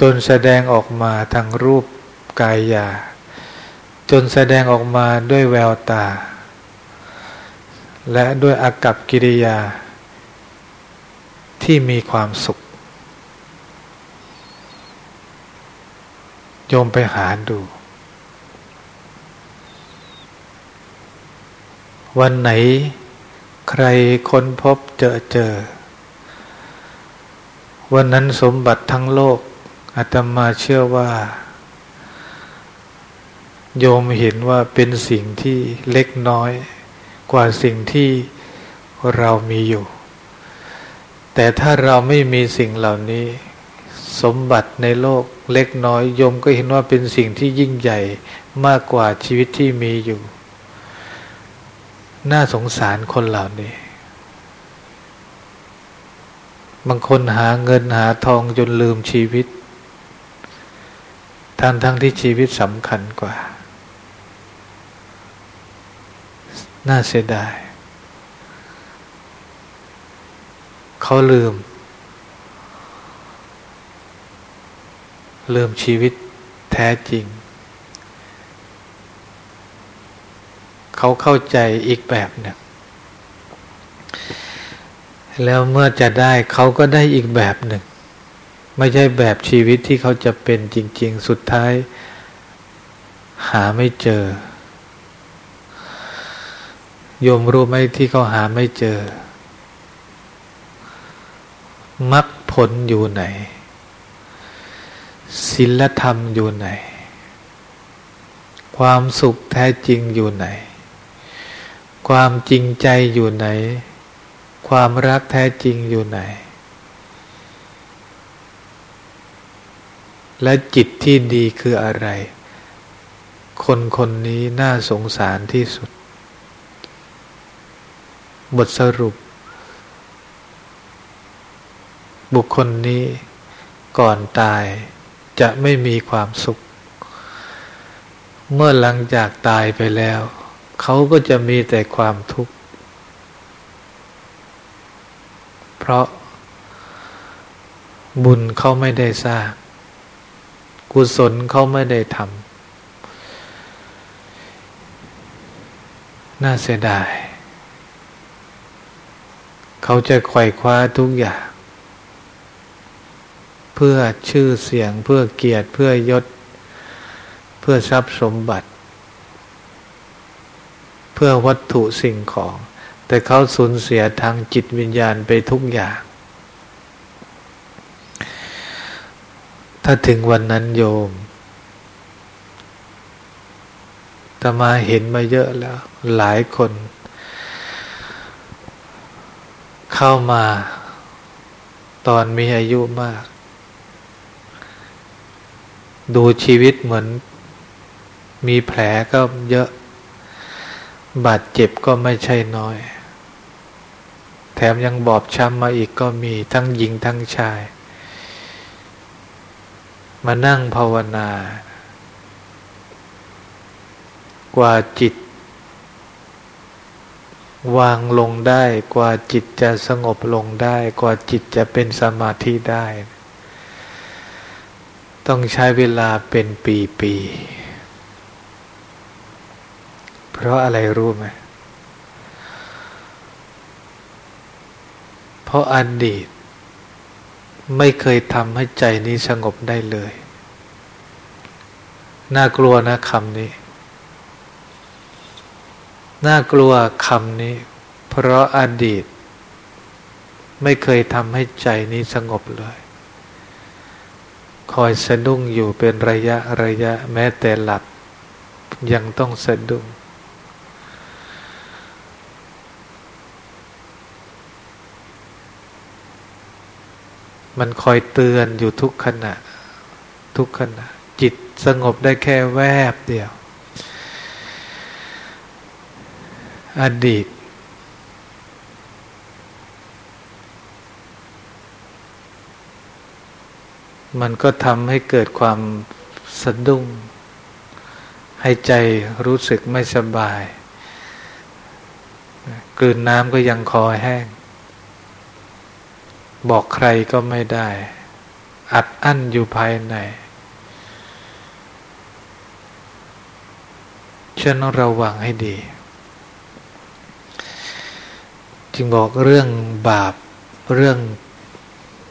จนแสดงออกมาทางรูปกายยาจนแสดงออกมาด้วยแววตา และด้วยอากับกิริยา ที่มีความสุข โยมไปหาดู วันไหน ใครค้นพบเจอเจอ วันนั้นสมบัติทั้งโลกอาตมาเชื่อว่า โยมเห็นว่าเป็นสิ่งที่เล็กน้อย กว่าสิ่งที่เรามีอยู่ แต่ถ้าเราไม่มีสิ่งเหล่านี้ สมบัติในโลกเล็กน้อยโยมก็เห็นว่าเป็นสิ่งที่ยิ่งใหญ่มากกว่าชีวิตที่มีอยู่ น่าสงสารคนเหล่านี้ บางคนหาเงินหาทองจนลืมชีวิตทั้งทั้งที่ชีวิตสำคัญกว่า น่าเสียดาย เขาลืม ลืมชีวิตแท้จริง เขาเข้าใจอีกแบบหนึ่ง แล้วเมื่อจะได้เขาก็ได้อีกแบบหนึ่ง ไม่ใช่แบบชีวิตที่เขาจะเป็นจริง ๆ สุดท้าย หาไม่เจอ โยมรู้ไหมที่เขาหาไม่เจอมรรคผลอยู่ไหนศีลธรรมอยู่ไหน ความสุขแท้จริงอยู่ไหน ความจริงใจอยู่ไหน ความรักแท้จริงอยู่ไหน และจิตที่ดีคืออะไร คนคนนี้น่าสงสารที่สุด บทสรุป บุคคลนี้ก่อนตายจะไม่มีความสุข เมื่อหลังจากตายไปแล้ว เขาก็จะมีแต่ความทุกข์ เพราะบุญเขาไม่ได้สร้าง กุศลเขาไม่ได้ทำน่าเสียดาย เขาจะไขว่คว้าทุกอย่าง เพื่อชื่อเสียงเพื่อเกียรติเพื่อยศ เพื่อทรัพย์สมบัติ เพื่อวัตถุสิ่งของ แต่เขาสูญเสียทางจิตวิญญาณไปทุกอย่าง ถ้าถึงวันนั้นโยมตมาเห็นมาเยอะแล้ว หลายคน เข้ามาตอนมีอายุมาก ดูชีวิตเหมือน มีแผลก็เยอะ บาดเจ็บก็ไม่ใช่น้อย แถมยังบอบช้ำมาอีกก็มีทั้งหญิงทั้งชาย มานั่งภาวนา กว่าจิต วางลงได้ กว่าจิตจะสงบลงได้ กว่าจิตจะเป็นสมาธิได้ ต้องใช้เวลาเป็นปีๆเพราะอะไรรู้ไหม เพราะอดีต ไม่เคยทำให้ใจนี้สงบได้เลย น่ากลัวนะคำนี้ น่ากลัวคำนี้ เพราะอดีต ไม่เคยทำให้ใจนี้สงบเลย คอยสะดุ้งอยู่เป็นระยะระยะแม้แต่หลับยังต้องสะดุ้ง มันคอยเตือนอยู่ทุกขณะ ทุกขณะ จิตสงบได้แค่แวบเดียว อดีต มันก็ทำให้เกิดความสะดุ้ง ให้ใจรู้สึกไม่สบาย กลืนน้ำก็ยังคอแห้ง บอกใครก็ไม่ได้ อัดอั้นอยู่ภายใน ฉันต้องระวังให้ดี จึงบอกเรื่องบาปเรื่อง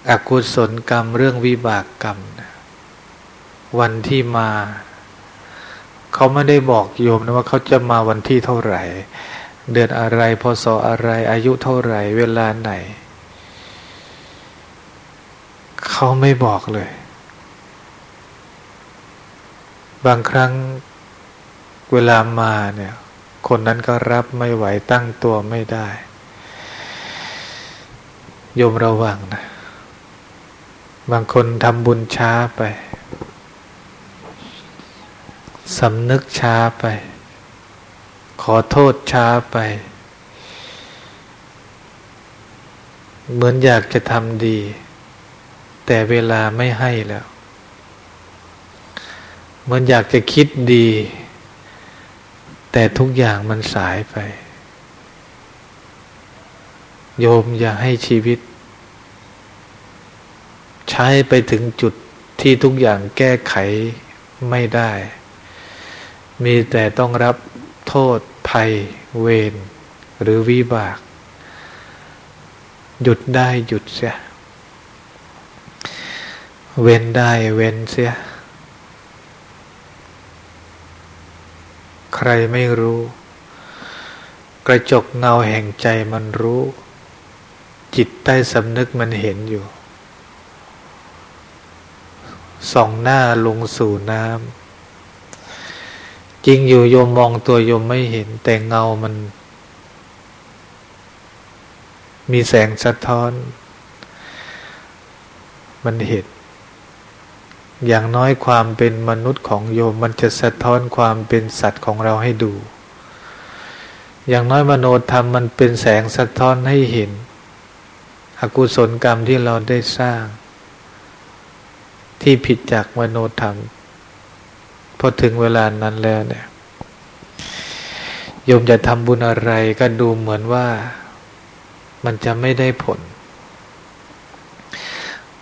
อกุศลกรรม เรื่องวิบากกรรม วันที่มา เขาไม่ได้บอกโยมนะว่าเขาจะมาวันที่เท่าไหร่ เดือนอะไรพศอะไรอายุเท่าไหร่ เวลาไหน เขาไม่บอกเลย บางครั้งเวลามาเนี่ย คนนั้นก็รับไม่ไหวตั้งตัวไม่ได้โยมระวังนะ บางคนทำบุญช้าไปสำนึกช้าไป ขอโทษช้าไป เหมือนอยากจะทำดี แต่เวลาไม่ให้แล้วเหมือนอยากจะคิดดี แต่ทุกอย่างมันสายไป โยมอย่าให้ชีวิต ใช้ไปถึงจุดที่ทุกอย่างแก้ไขไม่ได้ มีแต่ต้องรับโทษภัย เวรหรือวิบาก หยุดได้หยุดเสีย เว้นได้เว้นเสีย ใครไม่รู้ กระจกเงาแห่งใจมันรู้ จิตใต้สำนึกมันเห็นอยู่ ส่องหน้าลงสู่น้ำจริงอยู่โยมมองตัวโยมไม่เห็น แต่เงามัน มีแสงสะท้อน มันเห็น อย่างน้อยความเป็นมนุษย์ของโยมมันจะสะท้อนความเป็นสัตว์ของเราให้ดู อย่างน้อยมโนธรรมมันเป็นแสงสะท้อนให้เห็น อกุศลกรรมที่เราได้สร้าง ที่ผิดจากมโนธรรมพอถึงเวลานั้นแล้วเนี่ยโยมจะทำบุญอะไรก็ดูเหมือนว่ามันจะไม่ได้ผล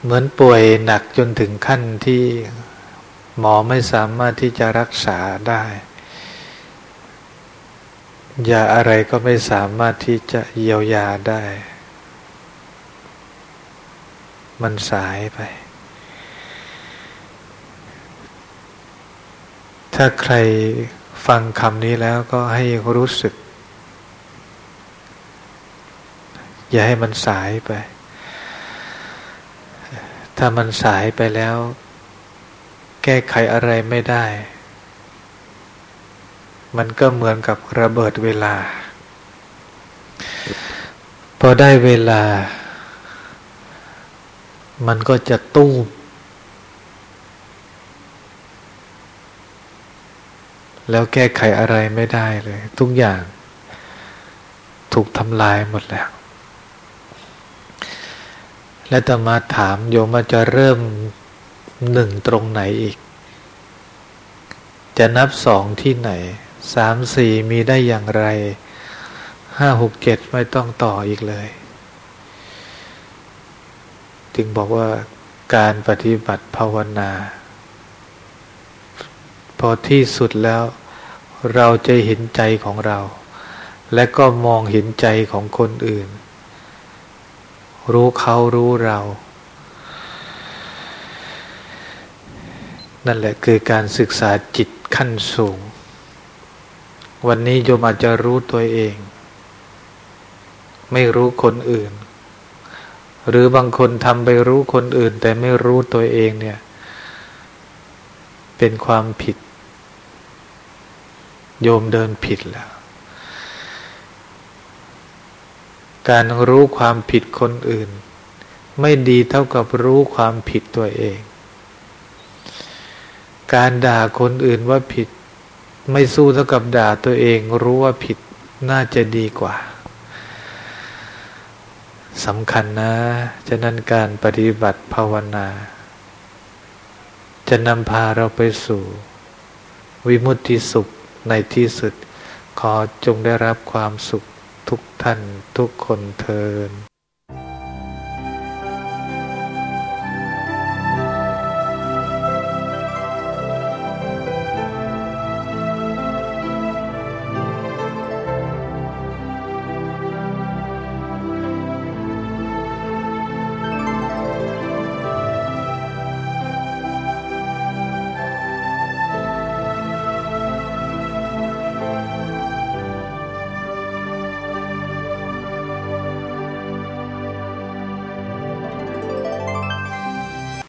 เหมือนป่วยหนักจนถึงขั้นที่หมอไม่สามารถที่จะรักษาได้ยาอะไรก็ไม่สามารถที่จะเยียวยาได้ มันสายไป ถ้าใครฟังคำนี้แล้วก็ให้รู้สึก อย่าให้มันสายไป ถ้ามันสายไปแล้ว แก้ไขอะไรไม่ได้ มันก็เหมือนกับระเบิดเวลา พอได้เวลา มันก็จะตู้มแล้วแก้ไขอะไรไม่ได้เลย ทุกอย่างถูกทำลายหมดแล้ว และมาถามโยมว่าจะเริ่มหนึ่งตรงไหนอีก จะนับสองที่ไหนสามสี่มีได้อย่างไรห้าหกเจ็ดไม่ต้องต่ออีกเลย จึงบอกว่าการปฏิบัติภาวนา พอที่สุดแล้ว เราจะเห็นใจของเรา และก็มองเห็นใจของคนอื่น รู้เขารู้เรา นั่นแหละคือการศึกษาจิตขั้นสูง วันนี้โยมอาจจะรู้ตัวเอง ไม่รู้คนอื่น หรือบางคนทำไปรู้คนอื่น แต่ไม่รู้ตัวเองเนี่ย เป็นความผิด โยมเดินผิดแล้ว การรู้ความผิดคนอื่น ไม่ดีเท่ากับรู้ความผิดตัวเอง การด่าคนอื่นว่าผิด ไม่สู้เท่ากับด่าตัวเอง รู้ว่าผิดน่าจะดีกว่าสำคัญนะ ฉะนั้นการปฏิบัติภาวนา จะนำพาเราไปสู่ วิมุตติสุขในที่สุด ขอจงได้รับความสุข ทุกท่านทุกคนเทิน